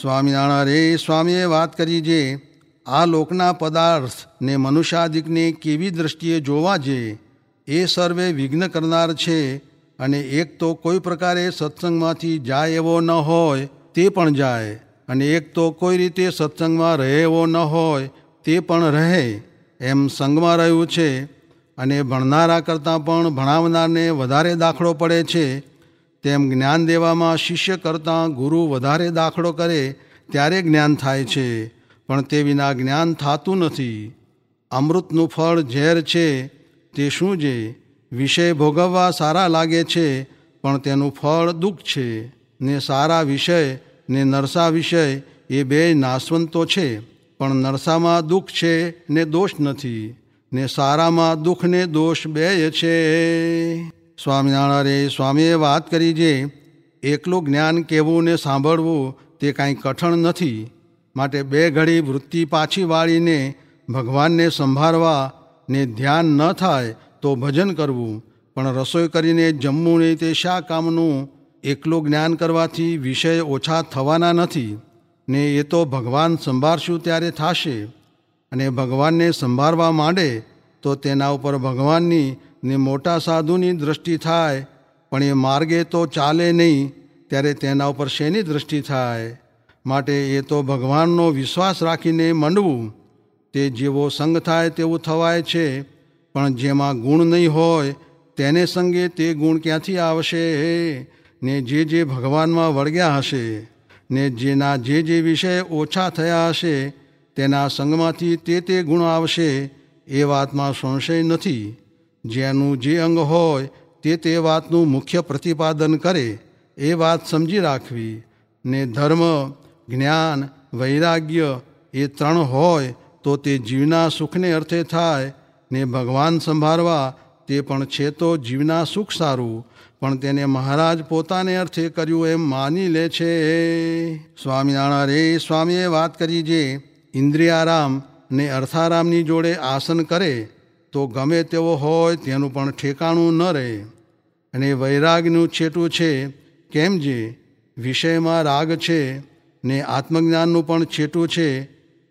સ્વામિનારાયણ રે સ્વામીએ વાત કરી જે, આ લોકના પદાર્થ ને મનુષ્યાદિકને કેવી દ્રષ્ટિએ જોવા જે, એ સર્વે વિઘ્ન કરનાર છે અને એક તો કોઈ પ્રકારે સત્સંગમાંથી જાય એવો ન હોય, તે પણ જાય, અને એક તો કોઈ રીતે સત્સંગમાં રહે એવો ન હોય, તે પણ રહે, એમ સંગમાં રહ્યું છે, અને ભણનારા કરતાં પણ ભણાવનારને વધારે દાખલો પડે છે તેમ જ્ઞાન દેવામાં શિષ્ય કરતાં ગુરુ વધારે દાખલો કરે ત્યારે જ્ઞાન થાય છે, પણ તે વિના જ્ઞાન થતું નથી. અમૃતનું ફળ ઝેર છે, તે શું છે? વિષય ભોગવવા સારા લાગે છે, પણ તેનું ફળ દુઃખ છે. ને સારા વિષય, ને નરસા વિષય, એ બે નાશવંતો છે, પણ નરસામાં દુઃખ છે, ને દોષ નથી. ને સારામાં દુઃખ ને દોષ બે છે. સ્વામિનારાયણ, સ્વામીએ વાત કરી જે, એકલું જ્ઞાન કહેવું ને સાંભળવું તે કાંઈ કઠણ નથી. માટે બે ઘડી વૃત્તિ પાછી વાળીને ભગવાનને સંભાળવા ને ધ્યાન ન થાય તો ભજન કરવું. પણ રસોઈ કરીને જમવું નહીં તે શા કામનું? એકલું જ્ઞાન કરવાથી વિષય ઓછા થવાના નથી. ને એ તો ભગવાન સંભાળશું ત્યારે થશે. અને ભગવાનને સંભાળવા માંડે તો તેના ઉપર ભગવાનની ને મોટા સાધુની દૃષ્ટિ થાય, પણ એ માર્ગે તો ચાલે નહીં, ત્યારે તેના ઉપર શેની દૃષ્ટિ થાય? માટે એ તો ભગવાનનો વિશ્વાસ રાખીને મંડવું. તે જેવો સંગ થાય તેવું થવાય છે, પણ જેમાં ગુણ નહીં હોય, તેને સંગે તે ગુણ ક્યાંથી આવશે? ને જે જે ભગવાનમાં વળગ્યા હશે, ને જેના જે જે વિષય ઓછા થયા હશે, તેના સંગમાંથી તે તે ગુણ આવશે, એ વાતમાં સંશય નથી. જેનું જે અંગ હોય તે તે વાતનું મુખ્ય પ્રતિપાદન કરે, એ વાત સમજી રાખવી. ને ધર્મ, જ્ઞાન, વૈરાગ્ય એ ત્રણ હોય તો તે જીવના સુખને અર્થે થાય. ને ભગવાન સંભાળવા તે પણ છે તો જીવના સુખ સારું. પણ તેને મહારાજ પોતાને અર્થે કર્યું એમ માની લે છે. સ્વામિનારાયણ રે સ્વામીએ વાત કરી જે ઇન્દ્રિયારામ ને અર્થારામની જોડે આસન કરે તો ગમે તેવો હોય તેનું પણ ઠેકાણું ન રહે. અને વૈરાગનું છેટું છે, કેમ જે? વિષયમાં રાગ છે, ને આત્મજ્ઞાનનું પણ છેટું છે,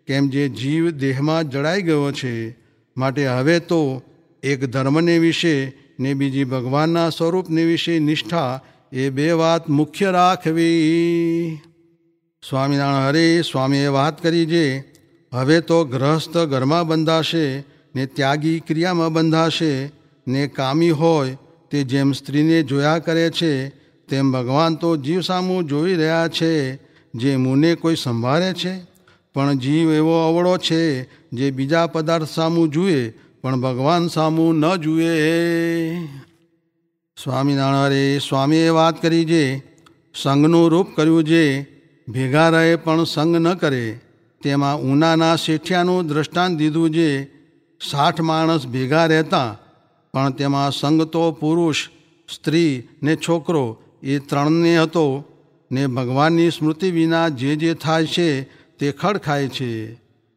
કેમ જે જીવ દેહમાં જડાઈ ગયો છે. માટે હવે તો એક ધર્મને વિશે ને બીજી ભગવાનના સ્વરૂપને વિશે નિષ્ઠા એ બે વાત મુખ્ય રાખવી. સ્વામિનારાયણ હરે, સ્વામીએ વાત કરી જે, હવે તો ગ્રહસ્થ ઘરમાં બંધાશે ને ત્યાગી ક્રિયામાં બંધાશે, ને કામી હોય તે જેમ સ્ત્રીને જોયા કરે છે, તેમ ભગવાન તો જીવ સામું જોઈ રહ્યા છે, જે મુને કોઈ સંભાળે છે. પણ જીવ એવો અવળો છે, જે બીજા પદાર્થ સામું જુએ, પણ ભગવાન સામું ન જુએ. સ્વામિનારાયણ સ્વામીએ વાત કરી જે સંઘનું રૂપ કર્યું જે, ભેગા રહે પણ સંગ ન કરે. તેમાં ઉનાના શેઠિયાનું દ્રષ્ટાંત દીધું જે સાઠ માણસ ભેગા રહેતા, પણ તેમાં સંગ તો પુરુષ, સ્ત્રી ને છોકરો, એ ત્રણને હતો, ને ભગવાનની સ્મૃતિ વિના જે જે થાય છે, તે ખડખાય છે.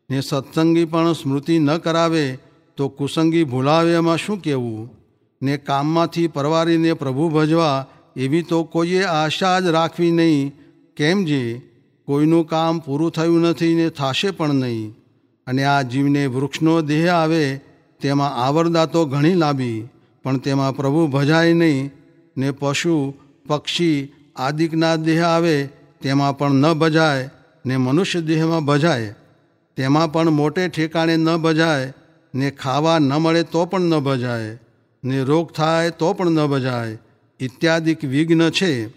ને સત્સંગી પણ સ્મૃતિ ન કરાવે, તો કુસંગી ભૂલાવે એમાં શું કહેવું ને કામમાંથી પરવારીને પ્રભુ ભજવા, એવી તો કોઈએ આશા જ રાખવી નહીં. કેમ જે? કોઈનું કામ પૂરું થયું નથી ને થશે પણ નહીં. અને આ જીવને વૃક્ષનો દેહ આવે, તેમાં આવરદા તો ઘણી લાંબી, પણ તેમાં પ્રભુ ભજાય નહીં, ને પશુ, પક્ષી આદિકના દેહ આવે, તેમાં પણ ન ભજાય, ને મનુષ્ય દેહમાં ભજાય. તેમાં પણ મોટે ઠેકાણે ન ભજાય, ને ખાવા ન મળે તો પણ ન ભજાય, ને રોગ થાય તો પણ ન ભજાય. ઇત્યાદિક વિઘ્ન છે,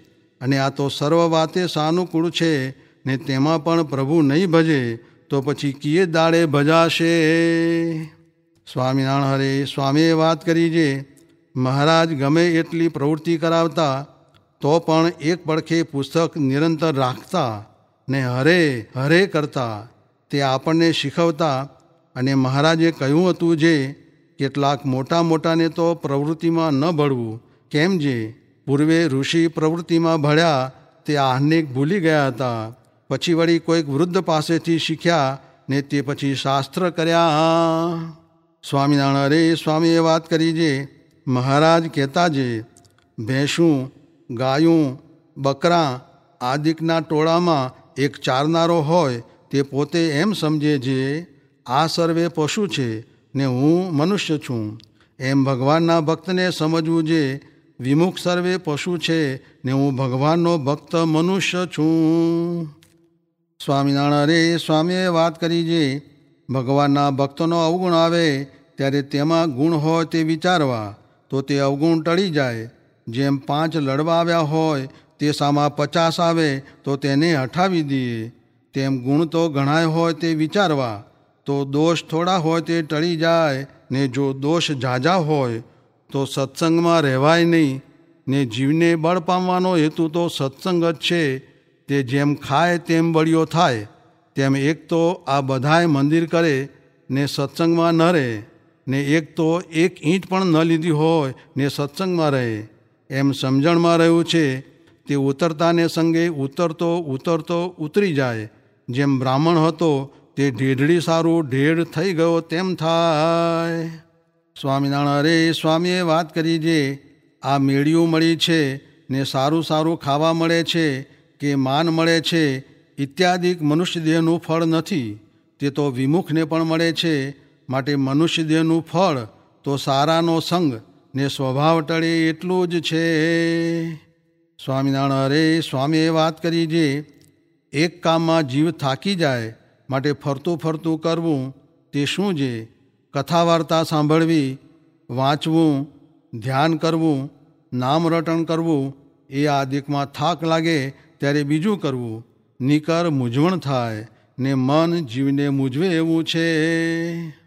અને આ તો સર્વ વાતે સાનુકૂળ છે, ને તેમાં પણ પ્રભુ નહીં ભજે તો પછી કીએ દાડે ભજાશે? સ્વામિનારાયણ હરે, સ્વામીએ વાત કરી જે, મહારાજ ગમે એટલી પ્રવૃત્તિ કરાવતા, તો પણ એક પડખે પુસ્તક નિરંતર રાખતા ને હરે હરે કરતા, તે આપણને શીખવતા. અને મહારાજે કહ્યું હતું જે, કેટલાક મોટા મોટાને તો પ્રવૃત્તિમાં ન ભળવું. કેમ જે? પૂર્વે ઋષિ પ્રવૃત્તિમાં ભળ્યા, તે આહ્નિક ભૂલી ગયા હતા. પછી વળી કોઈક વૃદ્ધ પાસેથી શીખ્યા ને તે પછી શાસ્ત્ર કર્યા. સ્વામિનારાયણ, અરે સ્વામીએ વાત કરી જે. મહારાજ કહેતા જે, ભેંસું, ગાયું, બકરા આદિકના ટોળામાં એક ચારનારો હોય તે પોતે એમ સમજે જે, આ સર્વે પશુ છે ને હું મનુષ્ય છું. એમ ભગવાનના ભક્તને સમજવું જે, વિમુખ સર્વે પશુ છે ને હું ભગવાનનો ભક્ત મનુષ્ય છું. સ્વામિનારાયણ સ્વામીએ વાત કરી જે, ભગવાનના ભક્તનો અવગુણ આવે, ત્યારે તેમાં ગુણ હોય તે વિચારવા, તો તે અવગુણ ટળી જાય. જેમ પાંચ લડવા આવ્યા હોય, તે સામા પચાસ આવે, તો તેને હટાવી દઈએ. તેમ ગુણ તો ઘણાય હોય તે વિચારવા, તો દોષ થોડા હોય તે ટળી જાય, ને જો દોષ ઝાઝા હોય, તો સત્સંગમાં રહેવાય નહીં. ને જીવને બળ પામવાનો હેતુ તો સત્સંગ જ છે. તે જેમ ખાય તેમ બળિયો થાય, તેમ એક તો આ બધાય મંદિર કરે, ને સત્સંગમાં ન રહે, ને એક તો એક ઈંટ પણ ન લીધી હોય, ને સત્સંગમાં રહે. એમ સમજણમાં રહ્યું છે, તે ઉતરતાને સંગે ઉતરતો ઉતરતો ઉતરી જાય. જેમ બ્રાહ્મણ હતો, તે ઢેઢડી સારું ઢેઢ થઈ ગયો તેમ થાય. સ્વામિનારાયણ, અરે સ્વામીએ વાત કરી જે, આ મેળિયું મળી છે, ને સારું સારું ખાવા મળે છે કે માન મળે છે, ઇત્યાદિક મનુષ્ય દેહનું ફળ નથી, તે તો વિમુખને પણ મળે છે, માટે મનુષ્ય દેહનું ફળ તો સારાનો સંગ ને સ્વભાવ ટળે એટલું જ છે. સ્વામિનારાયણ, અરે સ્વામીએ વાત કરી જે, એક કામમાં જીવ થાકી જાય, માટે ફરતું ફરતું કરવું, તે શું છે કથા વાર્તા સાંભળવી, વાંચવું, ધ્યાન કરવું, નામ રટણ કરવું, એ આદિકમાં થાક લાગે ત્યારે બીજું કરવું નિકાર મૂંઝવણ થાય ને મન જીવને મૂંઝવે એવું છે.